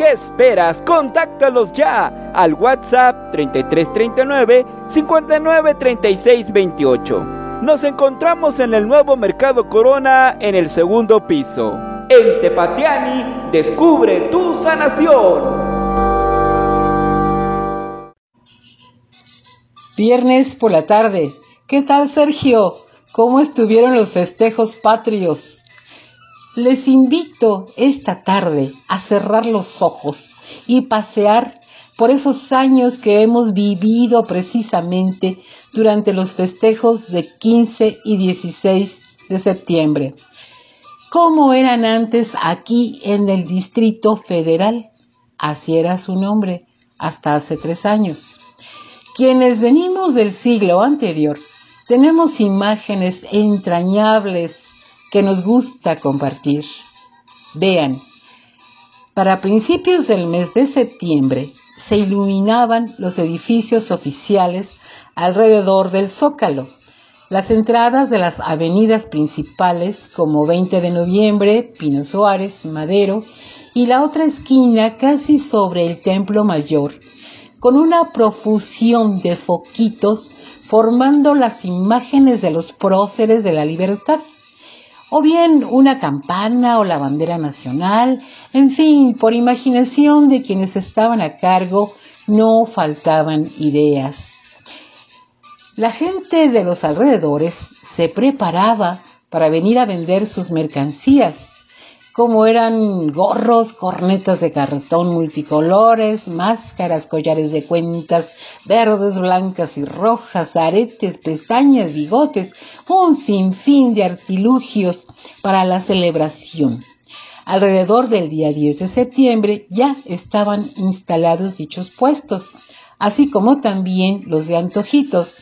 ¿Qué esperas? Contáctalos ya al WhatsApp 3339 593628. Nos encontramos en el nuevo Mercado Corona en el segundo piso. En Tepatiani, descubre tu sanación. Viernes por la tarde. ¿Qué tal, Sergio? ¿Cómo estuvieron los festejos patrios? Les invito esta tarde a cerrar los ojos y pasear por esos años que hemos vivido precisamente durante los festejos de 15 y 16 de septiembre. ¿Cómo eran antes aquí en el Distrito Federal? Así era su nombre, hasta hace tres años. Quienes venimos del siglo anterior, tenemos imágenes entrañables que nos gusta compartir. Vean, para principios del mes de septiembre se iluminaban los edificios oficiales alrededor del Zócalo. Las entradas de las avenidas principales como 20 de noviembre, Pino Suárez, Madero y la otra esquina casi sobre el Templo Mayor con una profusión de foquitos formando las imágenes de los próceres de la libertad, o bien una campana o la bandera nacional, en fin, por imaginación de quienes estaban a cargo, no faltaban ideas. La gente de los alrededores se preparaba para venir a vender sus mercancías como eran gorros, cornetas de cartón multicolores, máscaras, collares de cuentas verdes, blancas y rojas, aretes, pestañas, bigotes, un sinfín de artilugios para la celebración. Alrededor del día 10 de septiembre ya estaban instalados dichos puestos, así como también los de antojitos,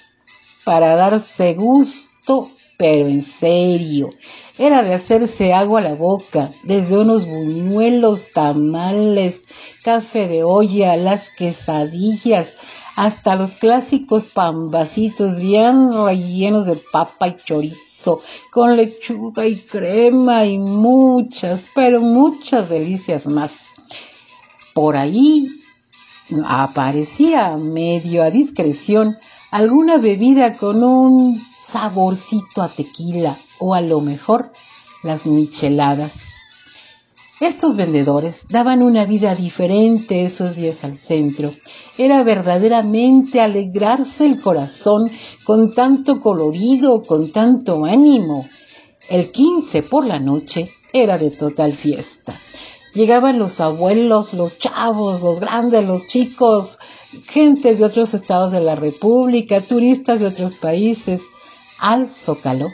para darse gusto, pero en serio era de hacerse agua a la boca, desde unos buñuelos, tamales, café de olla, las quesadillas, hasta los clásicos pambacitos bien rellenos de papa y chorizo, con lechuga y crema y muchas, pero muchas delicias más. Por ahí aparecía medio a discreción alguna bebida con un saborcito a tequila o a lo mejor las micheladas. Estos vendedores daban una vida diferente esos días al centro. Era verdaderamente alegrarse el corazón con tanto colorido, con tanto ánimo. El 15 por la noche era de total fiesta. Llegaban los abuelos, los chavos, los grandes, los chicos, gente de otros estados de la República, turistas de otros países, al zócalo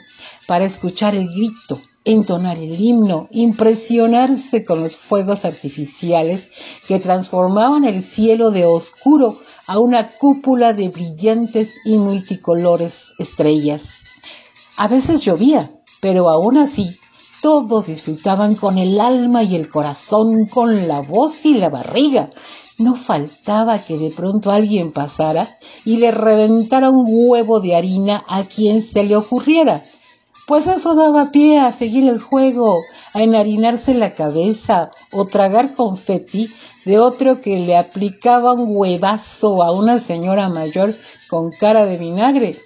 para escuchar el grito, entonar el himno, impresionarse con los fuegos artificiales que transformaban el cielo de oscuro a una cúpula de brillantes y multicolores estrellas. A veces llovía, pero aún así todos disfrutaban con el alma y el corazón, con la voz y la barriga, no faltaba que de pronto alguien pasara y le reventara un huevo de harina a quien se le ocurriera. Pues eso daba pie a seguir el juego, a enharinarse la cabeza o tragar confeti de otro que le aplicaba un huevazo a una señora mayor con cara de vinagre.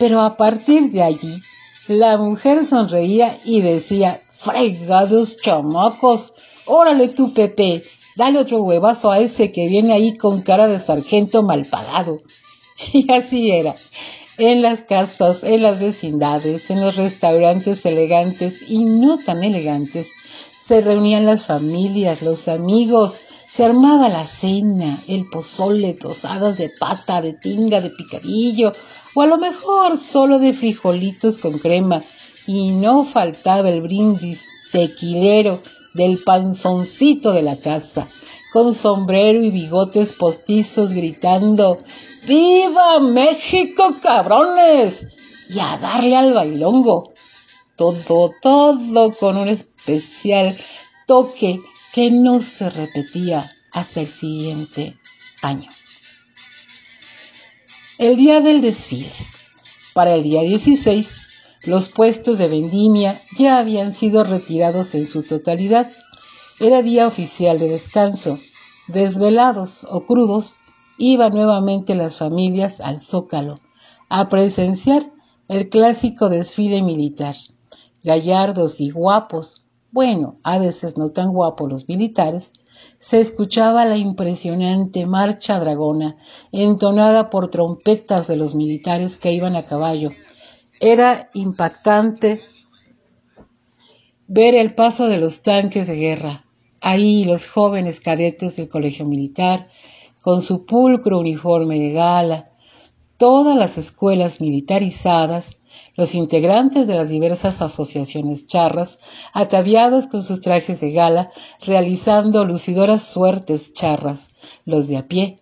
Pero a partir de allí, la mujer sonreía y decía, fregados chamacos, órale tú, Pepe, dale otro huevazo a ese que viene ahí con cara de sargento mal pagado. Y así era. En las casas, en las vecindades, en los restaurantes elegantes y no tan elegantes, se reunían las familias, los amigos, se armaba la cena, el pozole, tostadas de pata, de tinga, de picadillo, o a lo mejor solo de frijolitos con crema, y no faltaba el brindis tequilero del panzoncito de la casa, con sombrero y bigotes postizos gritando ¡Viva México, cabrones! y a darle al bailongo. Todo, todo con un especial toque que no se repetía hasta el siguiente año. El día del desfile. Para el día 16, los puestos de vendimia ya habían sido retirados en su totalidad. Era día oficial de descanso. Desvelados o crudos, iban nuevamente las familias al Zócalo a presenciar el clásico desfile militar. Gallardos y guapos, bueno, a veces no tan guapos los militares, se escuchaba la impresionante marcha dragona, entonada por trompetas de los militares que iban a caballo. Era impactante ver el paso de los tanques de guerra. Ahí los jóvenes cadetes del colegio militar, con su pulcro uniforme de gala, todas las escuelas militarizadas, los integrantes de las diversas asociaciones charras, ataviados con sus trajes de gala, realizando lucidoras suertes charras, los de a pie,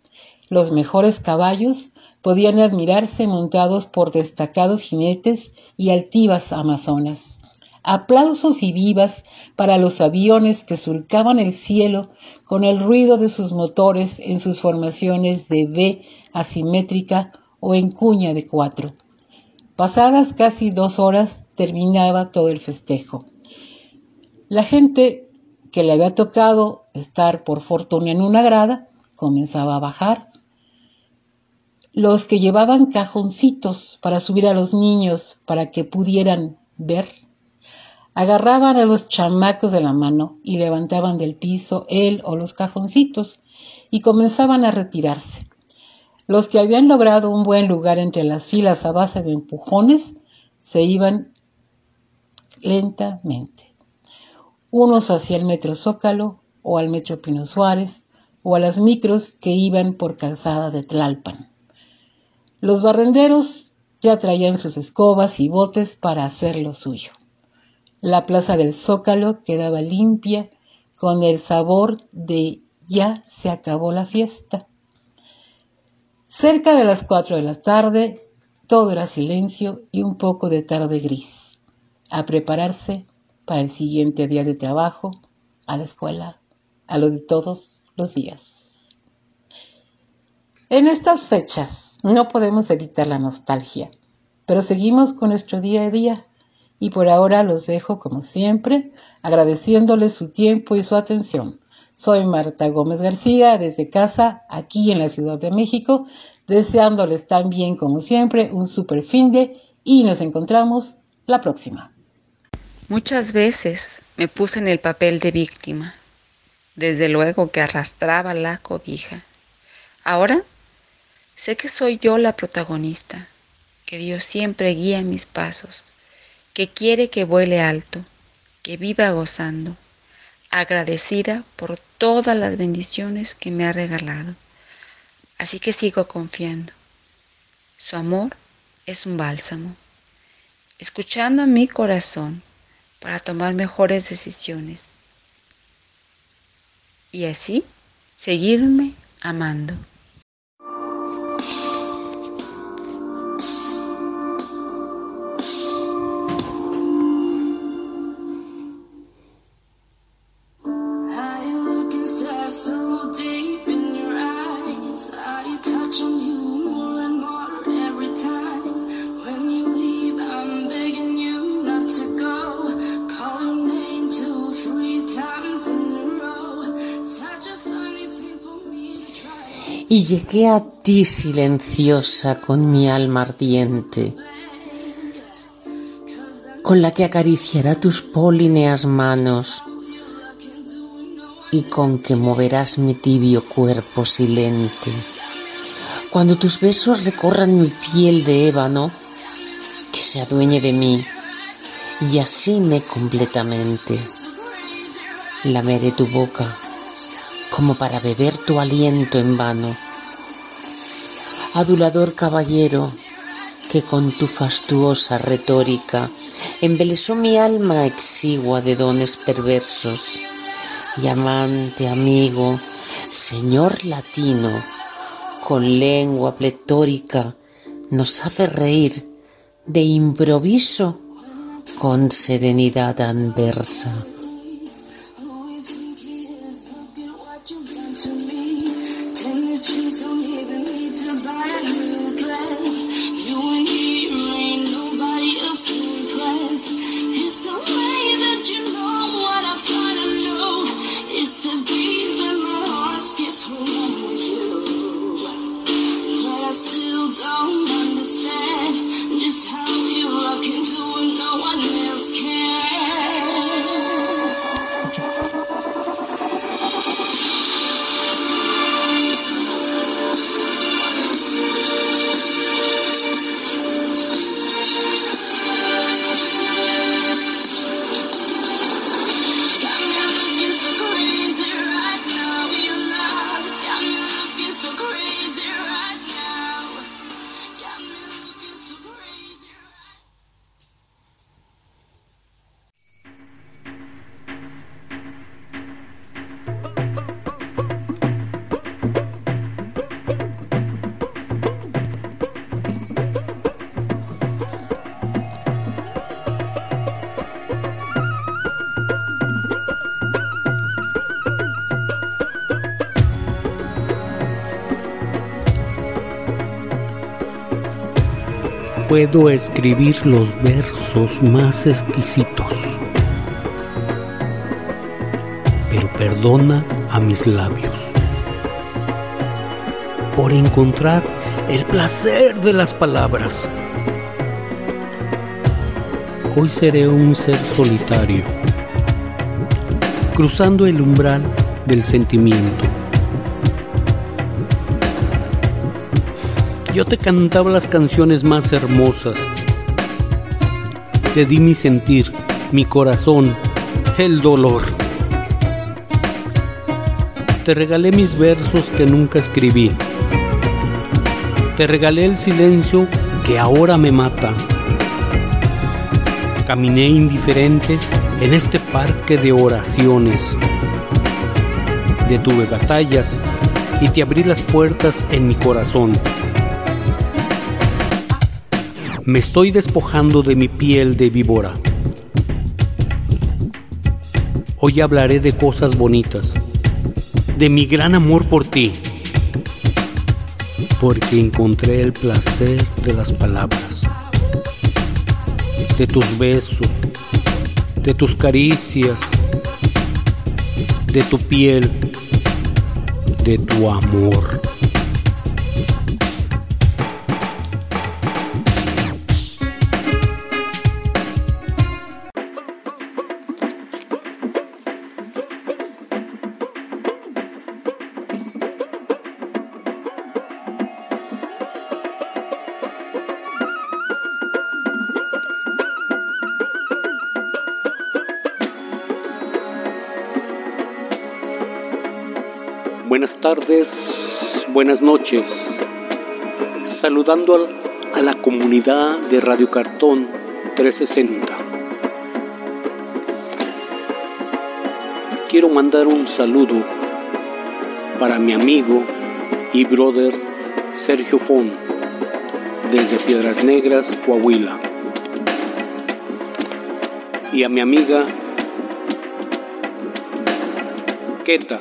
los mejores caballos, podían admirarse montados por destacados jinetes y altivas amazonas. Aplausos y vivas para los aviones que surcaban el cielo con el ruido de sus motores en sus formaciones de V asimétrica o en cuña de cuatro. Pasadas casi dos horas terminaba todo el festejo. La gente que le había tocado estar por fortuna en una grada comenzaba a bajar. Los que llevaban cajoncitos para subir a los niños para que pudieran ver, agarraban a los chamacos de la mano y levantaban del piso él o los cajoncitos y comenzaban a retirarse. Los que habían logrado un buen lugar entre las filas a base de empujones se iban lentamente. Unos hacia el metro Zócalo o al metro Pino Suárez o a las micros que iban por calzada de Tlalpan. Los barrenderos ya traían sus escobas y botes para hacer lo suyo. La plaza del Zócalo quedaba limpia con el sabor de ya se acabó la fiesta. Cerca de las cuatro de la tarde, todo era silencio y un poco de tarde gris. A prepararse para el siguiente día de trabajo, a la escuela, a lo de todos los días. En estas fechas no podemos evitar la nostalgia, pero seguimos con nuestro día a día y por ahora los dejo como siempre, agradeciéndoles su tiempo y su atención. Soy Marta Gómez García desde casa, aquí en la Ciudad de México, deseándoles también como siempre un super fin de y nos encontramos la próxima. Muchas veces me puse en el papel de víctima, desde luego que arrastraba la cobija. Ahora sé que soy yo la protagonista, que Dios siempre guía mis pasos, que quiere que vuele alto, que viva gozando agradecida por todas las bendiciones que me ha regalado. Así que sigo confiando. Su amor es un bálsamo, escuchando a mi corazón para tomar mejores decisiones y así seguirme amando. Y llegué a ti silenciosa con mi alma ardiente, con la que acariciará tus políneas manos y con que moverás mi tibio cuerpo silente. Cuando tus besos recorran mi piel de ébano, que se adueñe de mí y asime completamente. Lameré tu boca como para beber tu aliento en vano. Adulador caballero, que con tu fastuosa retórica embelesó mi alma exigua de dones perversos, y amante, amigo, señor latino, con lengua pletórica, nos hace reír de improviso con serenidad anversa. Puedo escribir los versos más exquisitos, pero perdona a mis labios por encontrar el placer de las palabras. Hoy seré un ser solitario, cruzando el umbral del sentimiento Yo te cantaba las canciones más hermosas. Te di mi sentir, mi corazón, el dolor. Te regalé mis versos que nunca escribí. Te regalé el silencio que ahora me mata. Caminé indiferente en este parque de oraciones. Detuve batallas y te abrí las puertas en mi corazón. Me estoy despojando de mi piel de víbora. Hoy hablaré de cosas bonitas, de mi gran amor por ti, porque encontré el placer de las palabras, de tus besos, de tus caricias, de tu piel, de tu amor. Tardes, buenas noches. Saludando a la comunidad de Radio Cartón 360. Quiero mandar un saludo para mi amigo y brother Sergio Fon desde Piedras Negras, Coahuila. Y a mi amiga Queta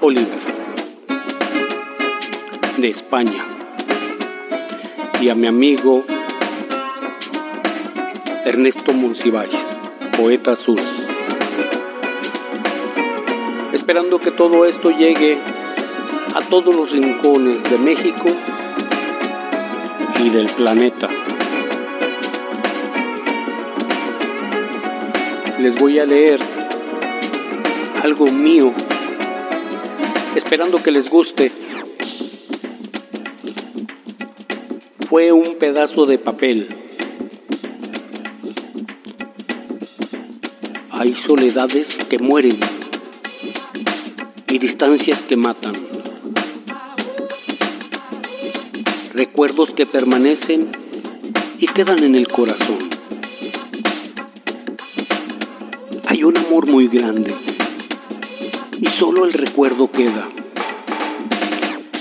Oliver, de España, y a mi amigo Ernesto Monsiváis, poeta azul. Esperando que todo esto llegue a todos los rincones de México y del planeta. Les voy a leer algo mío, esperando que les guste. Fue un pedazo de papel. Hay soledades que mueren y distancias que matan. Recuerdos que permanecen y quedan en el corazón. Hay un amor muy grande y solo el recuerdo queda.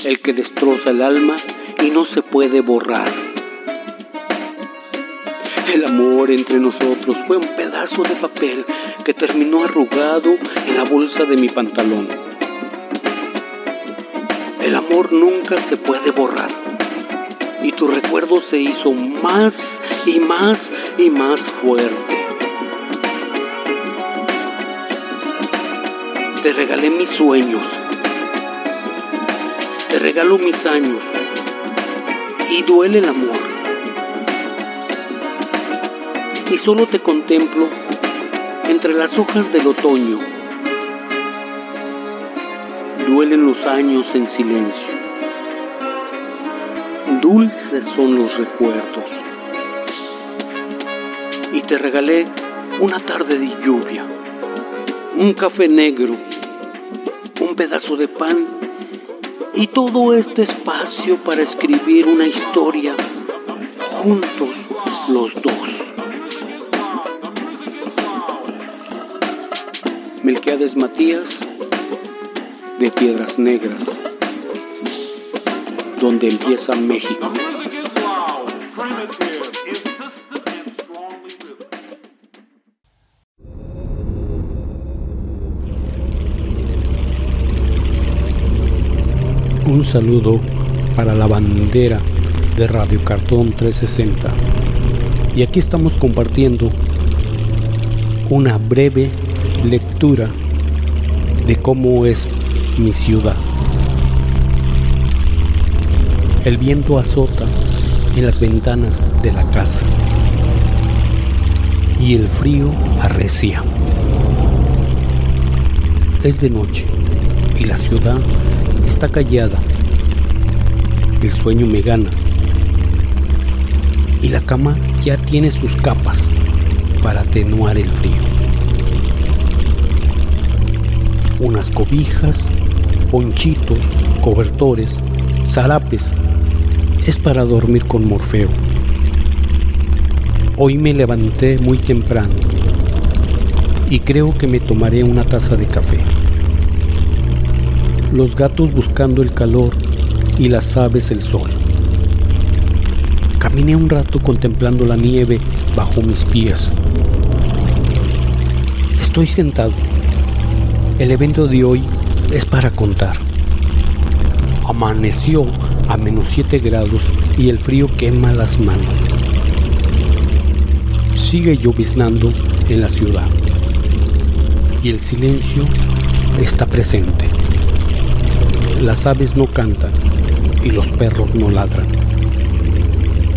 El que destroza el alma no se puede borrar. El amor entre nosotros fue un pedazo de papel que terminó arrugado en la bolsa de mi pantalón. El amor nunca se puede borrar y tu recuerdo se hizo más y más y más fuerte. Te regalé mis sueños, te regalo mis años y duele el amor. Y solo te contemplo entre las hojas del otoño. Duelen los años en silencio. Dulces son los recuerdos. Y te regalé una tarde de lluvia, un café negro, un pedazo de pan y todo este espacio para escribir una historia juntos los dos. Melquiades Matías de Piedras Negras, donde empieza México. Saludo para la bandera de Radio Cartón 360. Y aquí estamos compartiendo una breve lectura de cómo es mi ciudad. El viento azota en las ventanas de la casa y el frío arrecia. Es de noche y la ciudad está callada. El sueño me gana y la cama ya tiene sus capas para atenuar el frío. Unas cobijas, ponchitos, cobertores, zarapes. Es para dormir con Morfeo. Hoy me levanté muy temprano y creo que me tomaré una taza de café. Los gatos buscando el calor y las aves el sol. Caminé un rato contemplando la nieve bajo mis pies. Estoy sentado. El evento de hoy es para contar. Amaneció a menos 7 grados y el frío quema las manos. Sigue lloviznando en la ciudad y el silencio está presente. Las aves no cantan y los perros no ladran.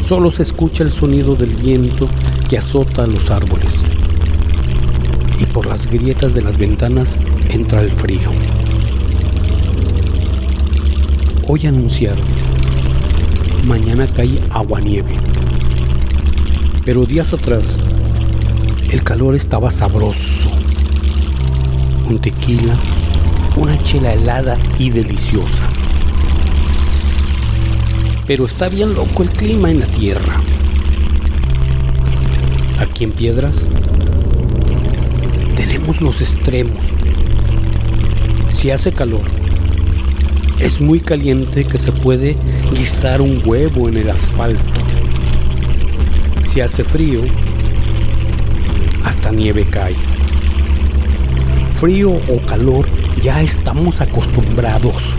Solo se escucha el sonido del viento que azota los árboles. Y por las grietas de las ventanas entra el frío. Hoy anunciaron, mañana cae agua-nieve. Pero días atrás, el calor estaba sabroso. Un tequila, una chela helada y deliciosa. Pero está bien loco el clima en la tierra. Aquí en Piedras tenemos los extremos. Si hace calor, es muy caliente que se puede guisar un huevo en el asfalto. Si hace frío, hasta nieve cae. Frío o calor, ya estamos acostumbrados.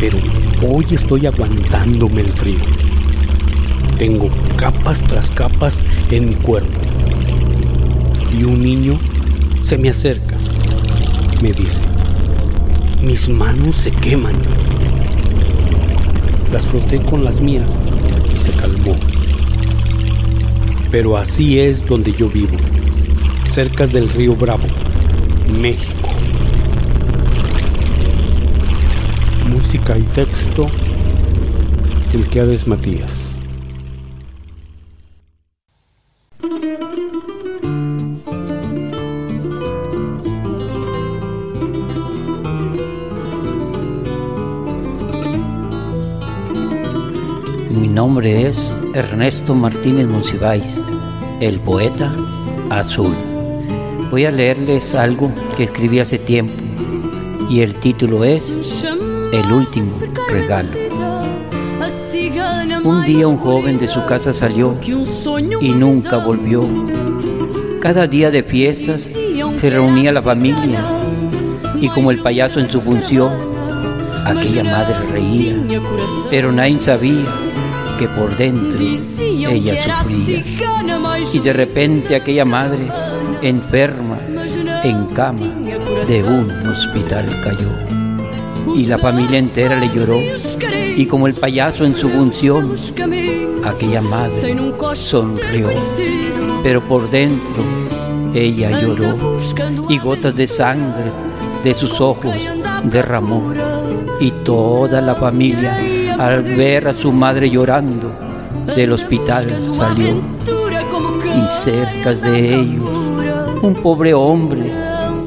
Pero hoy estoy aguantándome el frío. Tengo capas tras capas en mi cuerpo. Y un niño se me acerca. Me dice, Mis manos se queman. Las froté con las mías y se calmó. Pero así es donde yo vivo, cerca del río Bravo, México. Música y texto, el que Matías. nombre es Ernesto Martínez Monsiváis, el poeta azul. Voy a leerles algo que escribí hace tiempo y el título es El último regalo. Un día un joven de su casa salió y nunca volvió. Cada día de fiestas se reunía la familia y como el payaso en su función, aquella madre reía, pero nadie sabía que por dentro ella sufría. Y de repente aquella madre, enferma, en cama, de un hospital cayó. Y la familia entera le lloró. Y como el payaso en su función, aquella madre sonrió. Pero por dentro ella lloró. Y gotas de sangre de sus ojos derramó. Y toda la familia al ver a su madre llorando, del hospital salió y cerca de ellos un pobre hombre,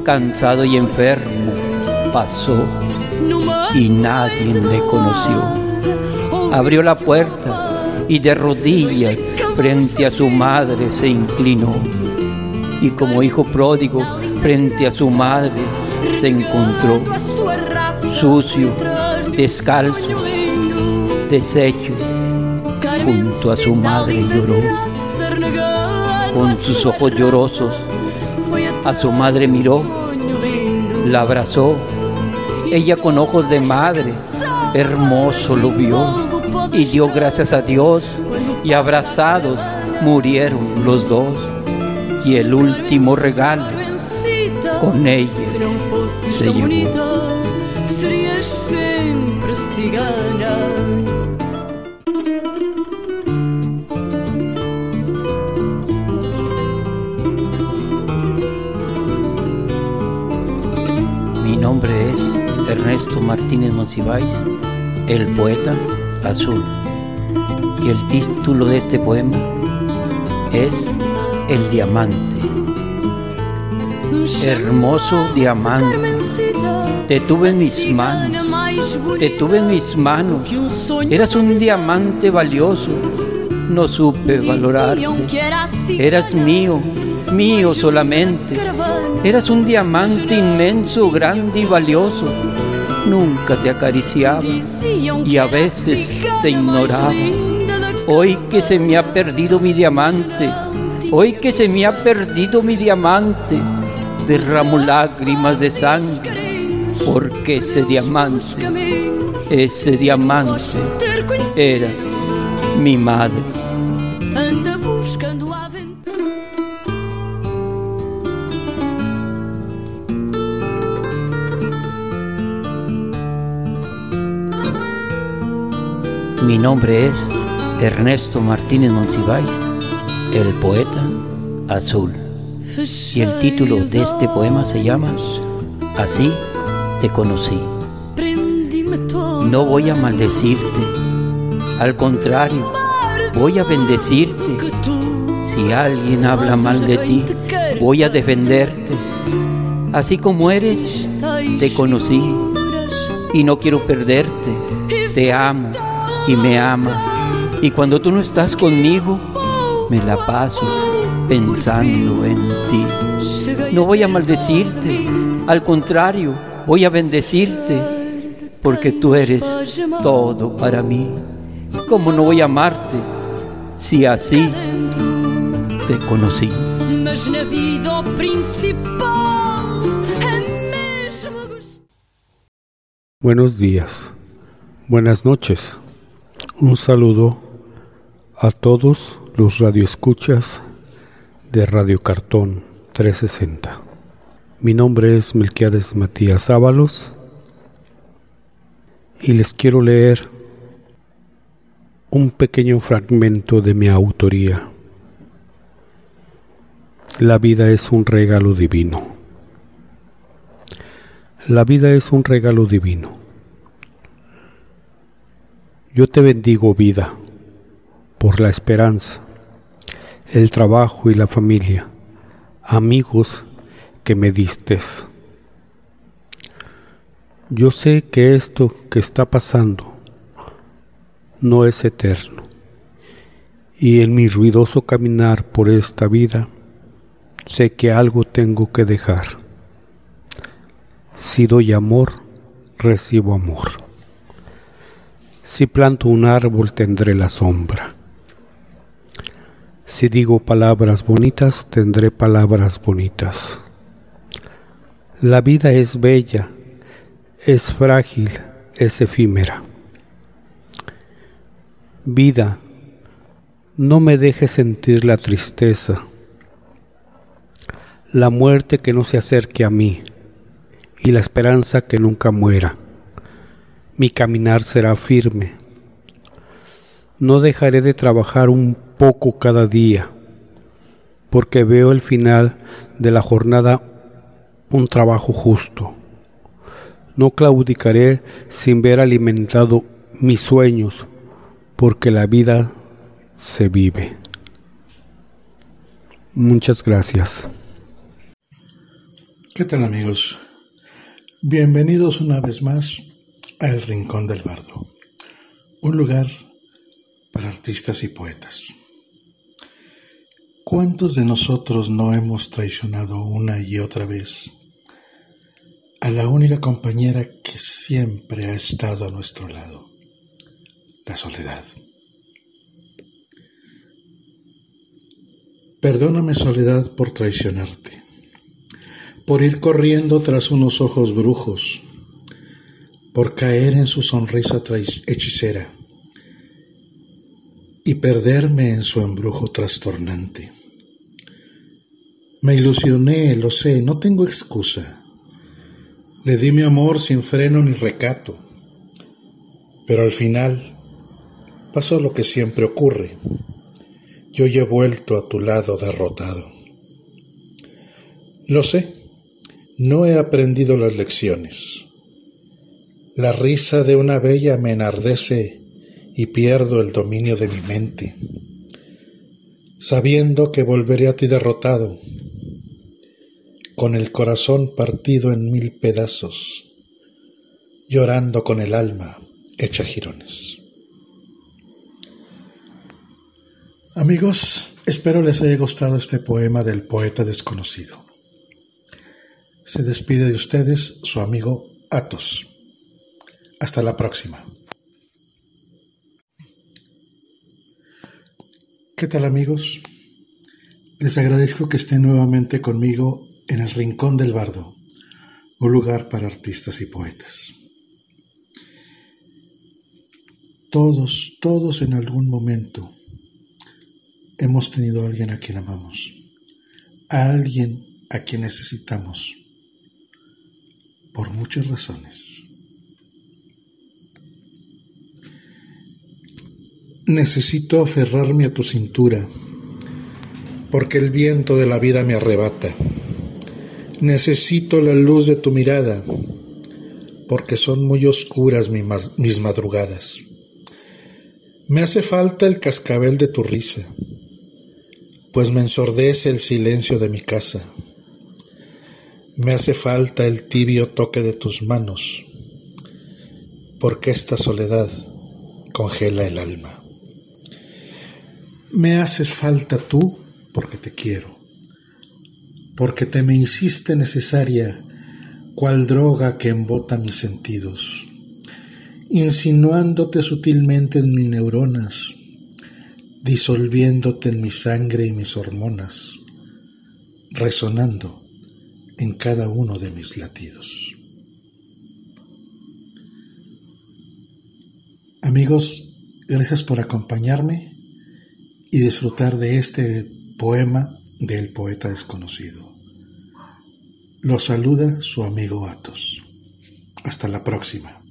cansado y enfermo, pasó y nadie le conoció. Abrió la puerta y de rodillas frente a su madre se inclinó. Y como hijo pródigo frente a su madre se encontró, sucio, descalzo, deshecho, junto a su madre lloró. Con sus ojos llorosos, a su madre miró, la abrazó. Ella con ojos de madre, hermoso lo vio y dio gracias a Dios y abrazados murieron los dos. Y el último regalo con ella se llevó. Martínez Monsiváis, el poeta azul. Y el título de este poema es El diamante. Hermoso diamante, te tuve en mis manos, te tuve en mis manos. Eras un diamante valioso, no supe valorarte. Eras mío, mío solamente. Eras un diamante inmenso, grande y valioso. Nunca te acariciaba y a veces te ignoraba. Hoy que se me ha perdido mi diamante, hoy que se me ha perdido mi diamante, derramo lágrimas de sangre, porque ese diamante, ese diamante era mi madre. Mi nombre es Ernesto Martínez Monsiváis, el poeta azul. Y el título de este poema se llama Así te conocí. No voy a maldecirte, al contrario, voy a bendecirte. Si alguien habla mal de ti, voy a defenderte. Así como eres, te conocí y no quiero perderte. Te amo y me amas. Y cuando tú no estás conmigo, me la paso pensando en ti. No voy a maldecirte, al contrario, voy a bendecirte, porque tú eres todo para mí. ¿Cómo no voy a amarte si así te conocí? Buenos días, buenas noches. Un saludo a todos los radioescuchas de Radio Cartón 360. Mi nombre es Melquiades Matías Ábalos y les quiero leer un pequeño fragmento de mi autoría. La vida es un regalo divino. La vida es un regalo divino. Yo te bendigo vida por la esperanza, el trabajo y la familia, amigos que me distes. Yo sé que esto que está pasando no es eterno y en mi ruidoso caminar por esta vida sé que algo tengo que dejar. Si doy amor, recibo amor. Si planto un árbol, tendré la sombra. Si digo palabras bonitas, tendré palabras bonitas. La vida es bella es frágil, es efímera. Vida, no me dejes sentir la tristeza, la muerte que no se acerque a mí y la esperanza que nunca muera. Mi caminar será firme. No dejaré de trabajar un poco cada día, porque veo el final de la jornada un trabajo justo no claudicaré sin ver alimentado mis sueños, porque la vida se vive. Muchas gracias. ¿Qué tal amigos? Bienvenidos una vez más El Rincón del Bardo, un lugar para artistas y poetas. ¿Cuántos de nosotros no hemos traicionado una y otra vez a la única compañera que siempre ha estado a nuestro lado, la soledad. Perdóname soledad por traicionarte, por ir corriendo tras unos ojos brujos, por caer en su sonrisa hechicera y perderme en su embrujo trastornante. Me ilusioné, lo sé, no tengo excusa le di mi amor sin freno ni recato, pero al final pasó lo que siempre ocurre. Yo ya he vuelto a tu lado derrotado. Lo sé, no he aprendido las lecciones. La risa de una bella me enardece y pierdo el dominio de mi mente, sabiendo que volveré a ti derrotado con el corazón partido en mil pedazos, llorando con el alma hecha jirones. Amigos, espero les haya gustado este poema del poeta desconocido. Se despide de ustedes su amigo Atos. Hasta la próxima. ¿Qué tal amigos? Les agradezco que estén nuevamente conmigo en el Rincón del Bardo, un lugar para artistas y poetas. Todos, todos en algún momento hemos tenido a alguien a quien amamos, a alguien a quien necesitamos, por muchas razones. Necesito aferrarme a tu cintura, porque el viento de la vida me arrebata Necesito la luz de tu mirada, porque son muy oscuras mis madrugadas. Me hace falta el cascabel de tu risa, pues me ensordece el silencio de mi casa. Me hace falta el tibio toque de tus manos, porque esta soledad congela el alma. Me haces falta tú porque te quiero porque te me hiciste necesaria, cual droga que embota mis sentidos, insinuándote sutilmente en mis neuronas, disolviéndote en mi sangre y mis hormonas, resonando en cada uno de mis latidos. Amigos, gracias por acompañarme y disfrutar de este poema del poeta desconocido. Lo saluda su amigo Atos. Hasta la próxima.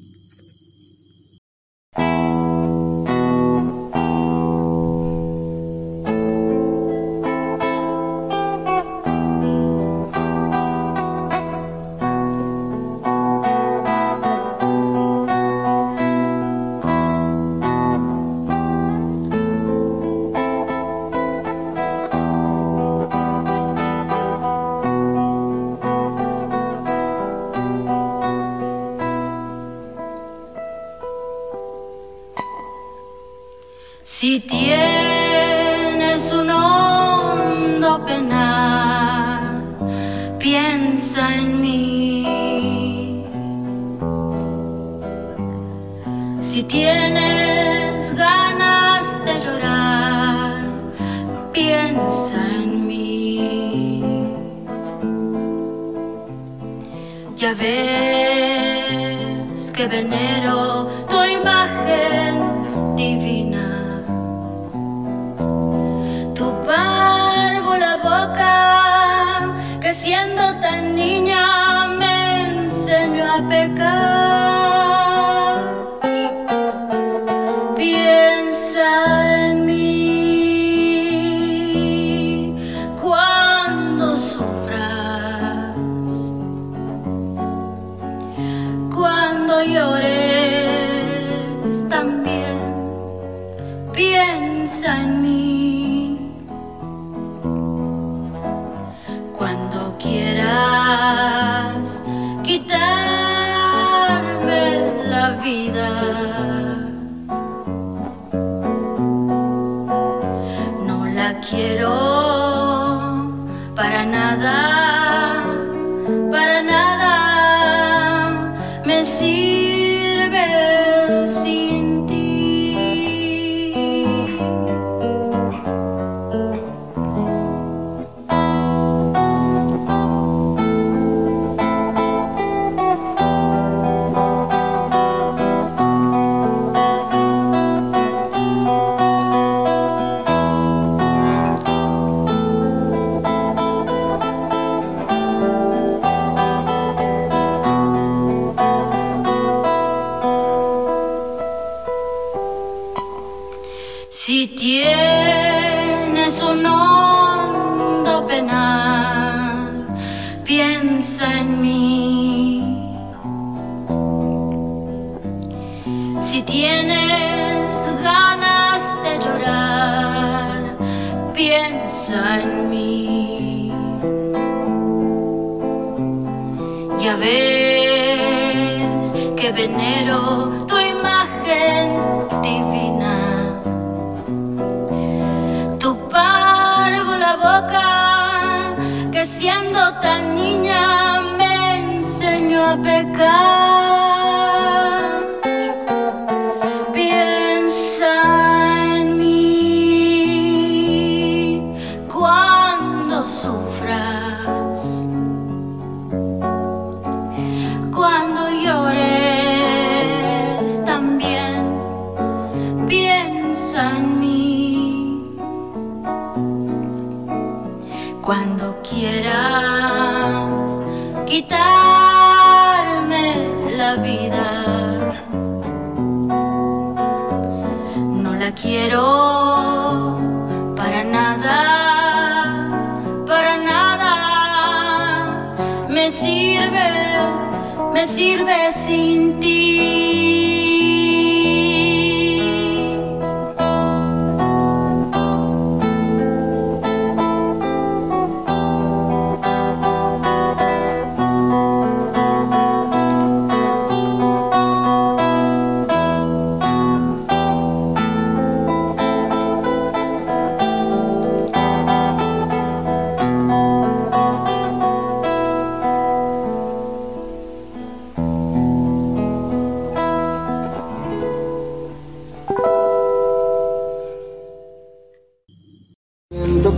Ya ves que venero tu imagen divina. Tu párvula boca que siendo tan niña me enseñó a pecar.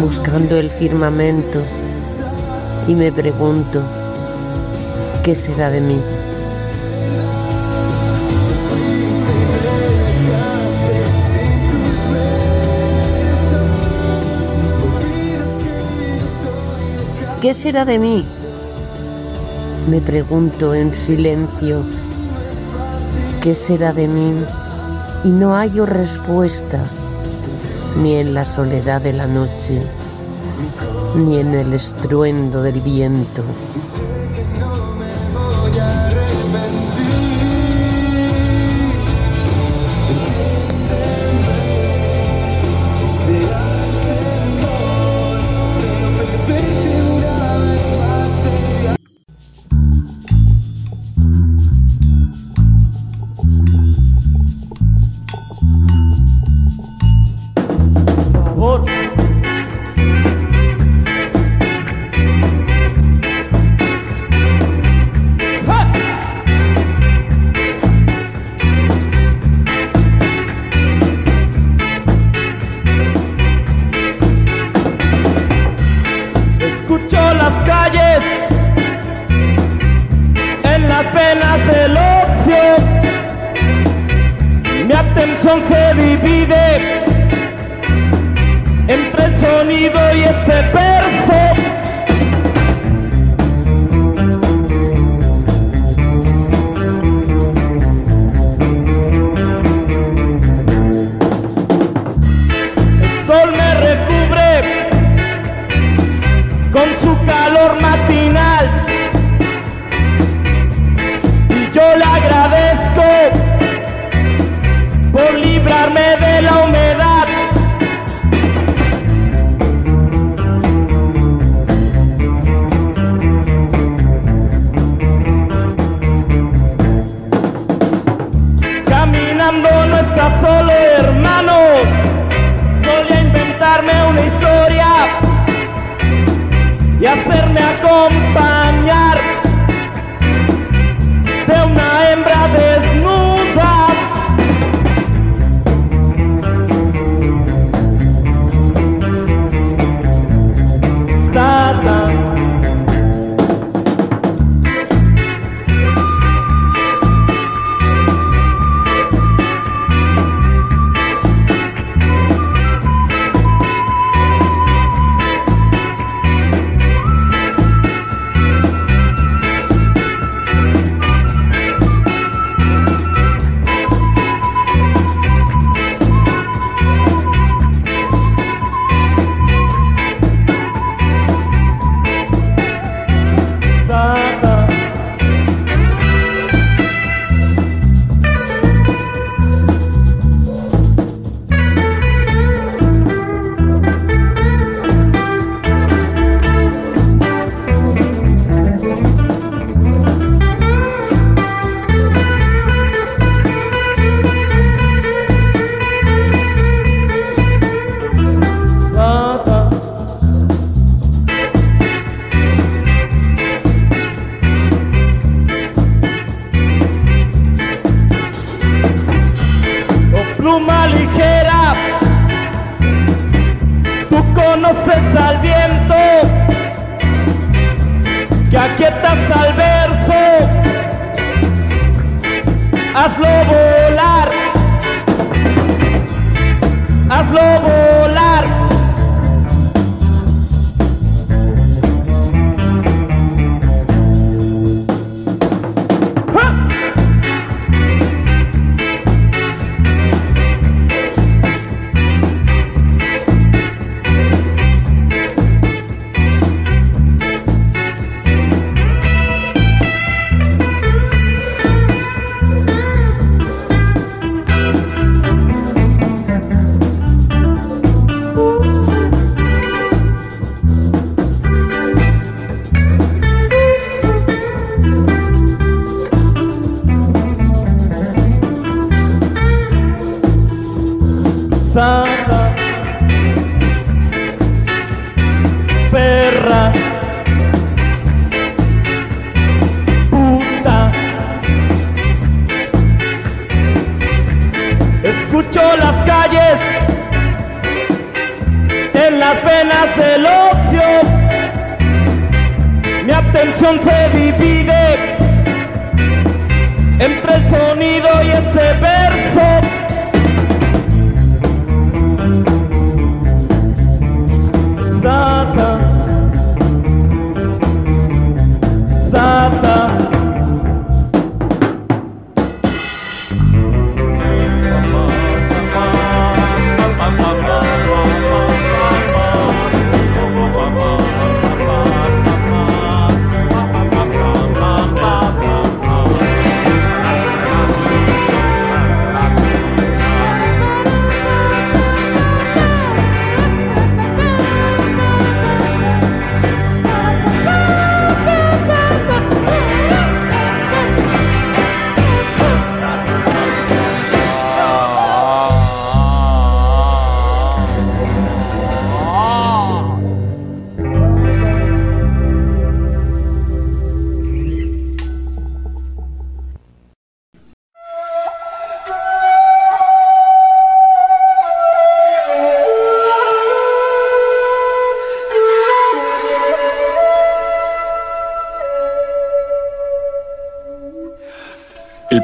buscando el firmamento y me pregunto, ¿qué será de mí? ¿Qué será de mí? Me pregunto en silencio. ¿Qué será de mí? Y no hallo respuesta. Ni en la soledad de la noche, ni en el estruendo del viento.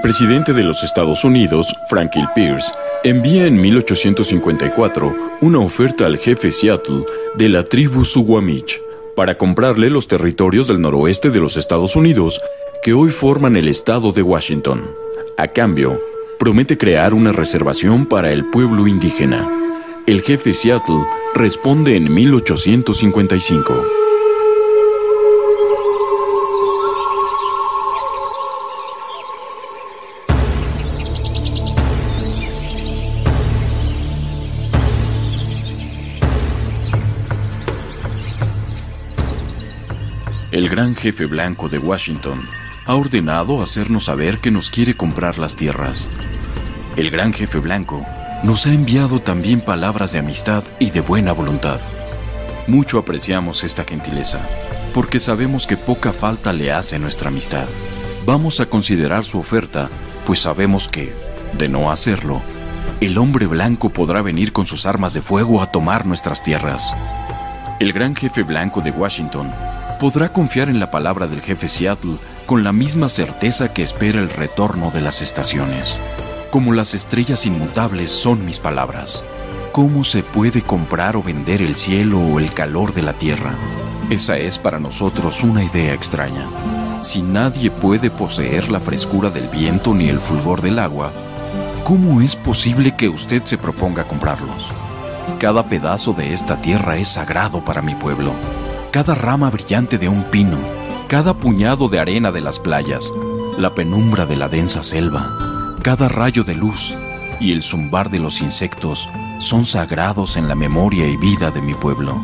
Presidente de los Estados Unidos, Franklin Pierce, envía en 1854 una oferta al jefe Seattle de la tribu Suwamich para comprarle los territorios del noroeste de los Estados Unidos que hoy forman el estado de Washington. A cambio, promete crear una reservación para el pueblo indígena. El jefe Seattle responde en 1855. Jefe blanco de Washington ha ordenado hacernos saber que nos quiere comprar las tierras. El gran jefe blanco nos ha enviado también palabras de amistad y de buena voluntad. Mucho apreciamos esta gentileza, porque sabemos que poca falta le hace nuestra amistad. Vamos a considerar su oferta, pues sabemos que, de no hacerlo, el hombre blanco podrá venir con sus armas de fuego a tomar nuestras tierras. El gran jefe blanco de Washington podrá confiar en la palabra del jefe Seattle con la misma certeza que espera el retorno de las estaciones. Como las estrellas inmutables son mis palabras. ¿Cómo se puede comprar o vender el cielo o el calor de la tierra? Esa es para nosotros una idea extraña. Si nadie puede poseer la frescura del viento ni el fulgor del agua, ¿cómo es posible que usted se proponga comprarlos? Cada pedazo de esta tierra es sagrado para mi pueblo. Cada rama brillante de un pino, cada puñado de arena de las playas, la penumbra de la densa selva, cada rayo de luz y el zumbar de los insectos son sagrados en la memoria y vida de mi pueblo.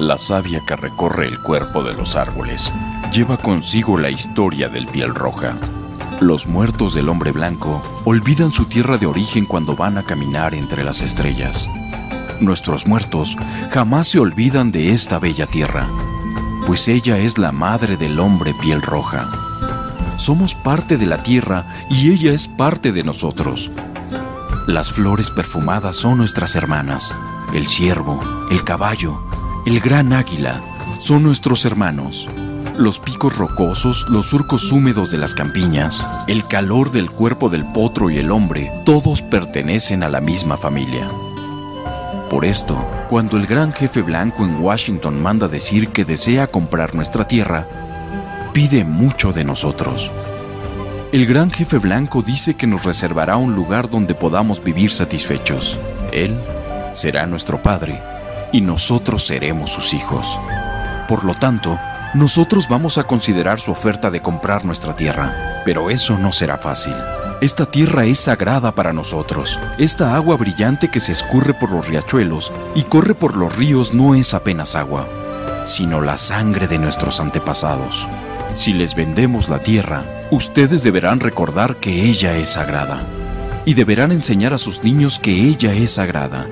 La savia que recorre el cuerpo de los árboles lleva consigo la historia del piel roja. Los muertos del hombre blanco olvidan su tierra de origen cuando van a caminar entre las estrellas. Nuestros muertos jamás se olvidan de esta bella tierra, pues ella es la madre del hombre piel roja. Somos parte de la tierra y ella es parte de nosotros. Las flores perfumadas son nuestras hermanas. El ciervo, el caballo, el gran águila son nuestros hermanos. Los picos rocosos, los surcos húmedos de las campiñas, el calor del cuerpo del potro y el hombre, todos pertenecen a la misma familia. Por esto, cuando el gran jefe blanco en Washington manda decir que desea comprar nuestra tierra, pide mucho de nosotros. El gran jefe blanco dice que nos reservará un lugar donde podamos vivir satisfechos. Él será nuestro padre y nosotros seremos sus hijos. Por lo tanto, nosotros vamos a considerar su oferta de comprar nuestra tierra, pero eso no será fácil. Esta tierra es sagrada para nosotros. Esta agua brillante que se escurre por los riachuelos y corre por los ríos no es apenas agua, sino la sangre de nuestros antepasados. Si les vendemos la tierra, ustedes deberán recordar que ella es sagrada. Y deberán enseñar a sus niños que ella es sagrada.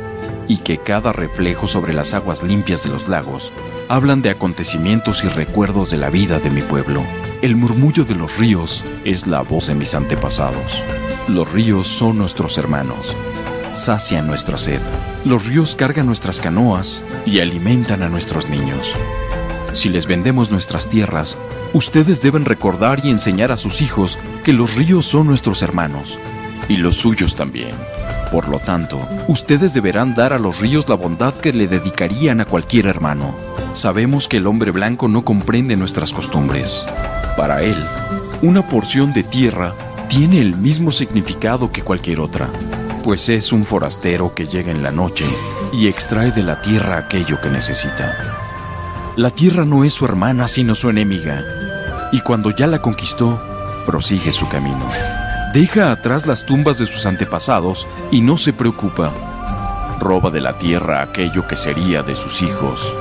Y que cada reflejo sobre las aguas limpias de los lagos hablan de acontecimientos y recuerdos de la vida de mi pueblo. El murmullo de los ríos es la voz de mis antepasados. Los ríos son nuestros hermanos. Sacian nuestra sed. Los ríos cargan nuestras canoas y alimentan a nuestros niños. Si les vendemos nuestras tierras, ustedes deben recordar y enseñar a sus hijos que los ríos son nuestros hermanos y los suyos también. Por lo tanto, ustedes deberán dar a los ríos la bondad que le dedicarían a cualquier hermano. Sabemos que el hombre blanco no comprende nuestras costumbres. Para él, una porción de tierra tiene el mismo significado que cualquier otra, pues es un forastero que llega en la noche y extrae de la tierra aquello que necesita. La tierra no es su hermana sino su enemiga, y cuando ya la conquistó, prosigue su camino. Deja atrás las tumbas de sus antepasados y no se preocupa. Roba de la tierra aquello que sería de sus hijos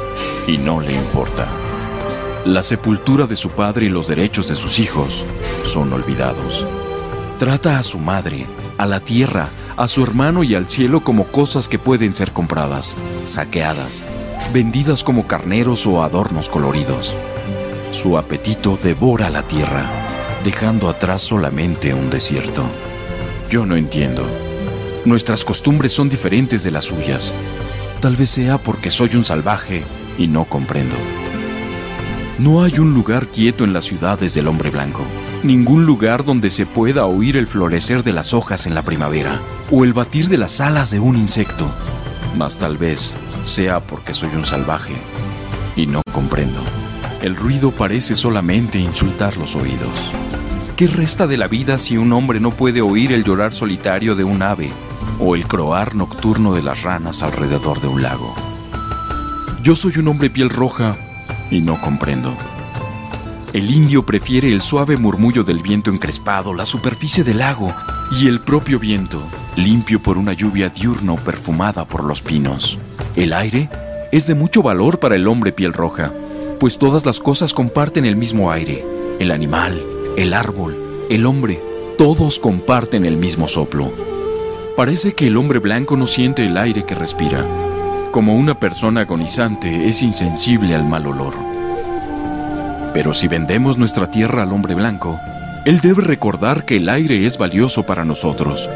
y no le importa. La sepultura de su padre y los derechos de sus hijos son olvidados. Trata a su madre, a la tierra, a su hermano y al cielo como cosas que pueden ser compradas, saqueadas, vendidas como carneros o adornos coloridos. Su apetito devora la tierra dejando atrás solamente un desierto. Yo no entiendo. Nuestras costumbres son diferentes de las suyas. Tal vez sea porque soy un salvaje y no comprendo. No hay un lugar quieto en las ciudades del hombre blanco. ningún lugar donde se pueda oír el florecer de las hojas en la primavera o el batir de las alas de un insecto. Mas tal vez sea porque soy un salvaje y no comprendo. El ruido parece solamente insultar los oídos. ¿Qué resta de la vida si un hombre no puede oír el llorar solitario de un ave o el croar nocturno de las ranas alrededor de un lago? Yo soy un hombre piel roja y no comprendo. El indio prefiere el suave murmullo del viento encrespado, la superficie del lago y el propio viento, limpio por una lluvia diurna perfumada por los pinos. El aire es de mucho valor para el hombre piel roja, pues todas las cosas comparten el mismo aire. El animal, el árbol, el hombre, todos comparten el mismo soplo. Parece que el hombre blanco no siente el aire que respira. Como una persona agonizante es insensible al mal olor. Pero si vendemos nuestra tierra al hombre blanco, él debe recordar que el aire es valioso para nosotros,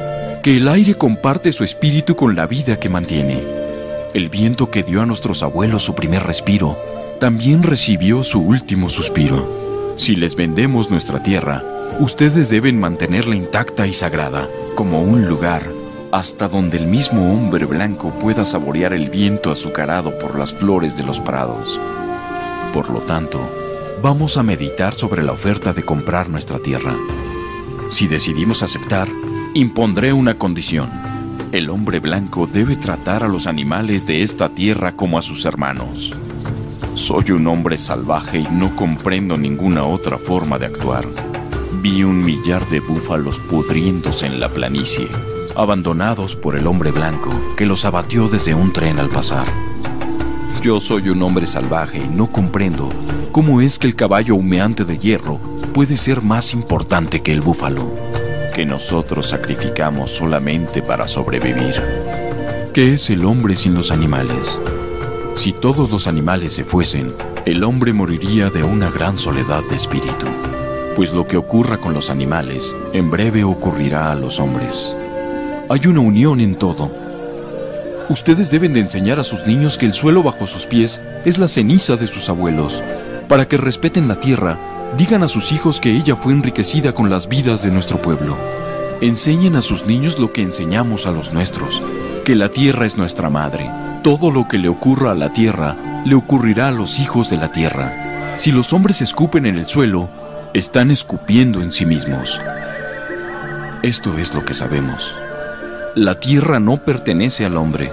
que el aire comparte su espíritu con la vida que mantiene. El viento que dio a nuestros abuelos su primer respiro, también recibió su último suspiro. Si les vendemos nuestra tierra, ustedes deben mantenerla intacta y sagrada, como un lugar hasta donde el mismo hombre blanco pueda saborear el viento azucarado por las flores de los prados. Por lo tanto, vamos a meditar sobre la oferta de comprar nuestra tierra. Si decidimos aceptar, impondré una condición. El hombre blanco debe tratar a los animales de esta tierra como a sus hermanos. Soy un hombre salvaje y no comprendo ninguna otra forma de actuar. Vi un millar de búfalos pudriéndose en la planicie, abandonados por el hombre blanco que los abatió desde un tren al pasar. Yo soy un hombre salvaje y no comprendo cómo es que el caballo humeante de hierro puede ser más importante que el búfalo, que nosotros sacrificamos solamente para sobrevivir. ¿Qué es el hombre sin los animales? Si todos los animales se fuesen, el hombre moriría de una gran soledad de espíritu, pues lo que ocurra con los animales en breve ocurrirá a los hombres. Hay una unión en todo. Ustedes deben de enseñar a sus niños que el suelo bajo sus pies es la ceniza de sus abuelos, para que respeten la tierra, digan a sus hijos que ella fue enriquecida con las vidas de nuestro pueblo. Enseñen a sus niños lo que enseñamos a los nuestros, que la tierra es nuestra madre. Todo lo que le ocurra a la tierra le ocurrirá a los hijos de la tierra. Si los hombres escupen en el suelo, están escupiendo en sí mismos. Esto es lo que sabemos. La tierra no pertenece al hombre,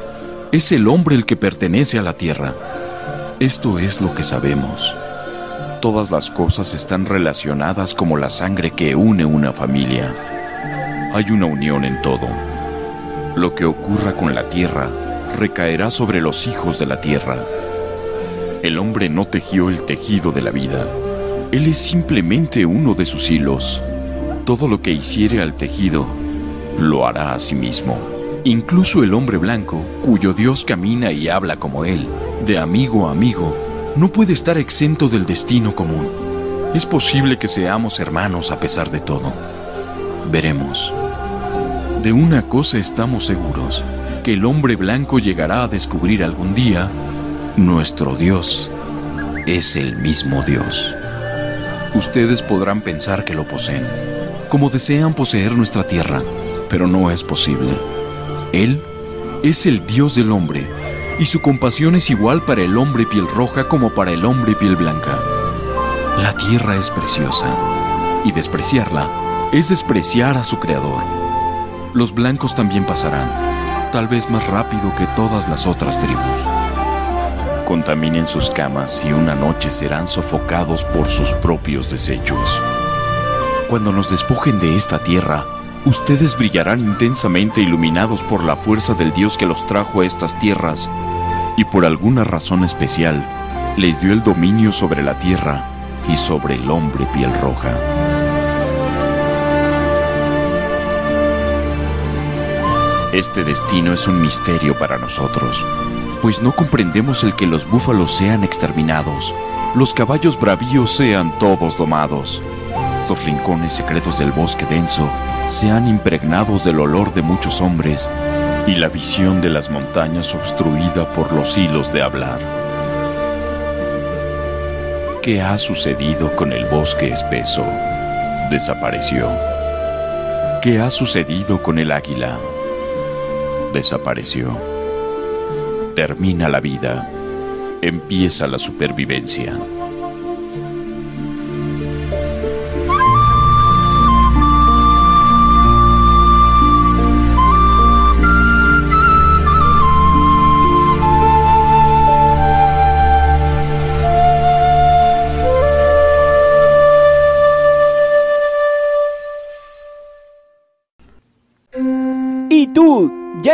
es el hombre el que pertenece a la tierra. Esto es lo que sabemos. Todas las cosas están relacionadas como la sangre que une una familia. Hay una unión en todo. Lo que ocurra con la tierra recaerá sobre los hijos de la tierra. El hombre no tejió el tejido de la vida. Él es simplemente uno de sus hilos. Todo lo que hiciere al tejido, lo hará a sí mismo. Incluso el hombre blanco, cuyo Dios camina y habla como él, de amigo a amigo, no puede estar exento del destino común. Es posible que seamos hermanos a pesar de todo. Veremos. De una cosa estamos seguros, que el hombre blanco llegará a descubrir algún día, nuestro Dios es el mismo Dios. Ustedes podrán pensar que lo poseen, como desean poseer nuestra tierra, pero no es posible. Él es el Dios del hombre, y su compasión es igual para el hombre piel roja como para el hombre piel blanca. La tierra es preciosa, y despreciarla es despreciar a su creador. Los blancos también pasarán, tal vez más rápido que todas las otras tribus. Contaminen sus camas y una noche serán sofocados por sus propios desechos. Cuando nos despojen de esta tierra, ustedes brillarán intensamente iluminados por la fuerza del Dios que los trajo a estas tierras y por alguna razón especial les dio el dominio sobre la tierra y sobre el hombre piel roja. Este destino es un misterio para nosotros, pues no comprendemos el que los búfalos sean exterminados, los caballos bravíos sean todos domados, los rincones secretos del bosque denso sean impregnados del olor de muchos hombres y la visión de las montañas obstruida por los hilos de hablar. ¿Qué ha sucedido con el bosque espeso? desapareció. ¿Qué ha sucedido con el águila? Desapareció. Termina la vida. Empieza la supervivencia.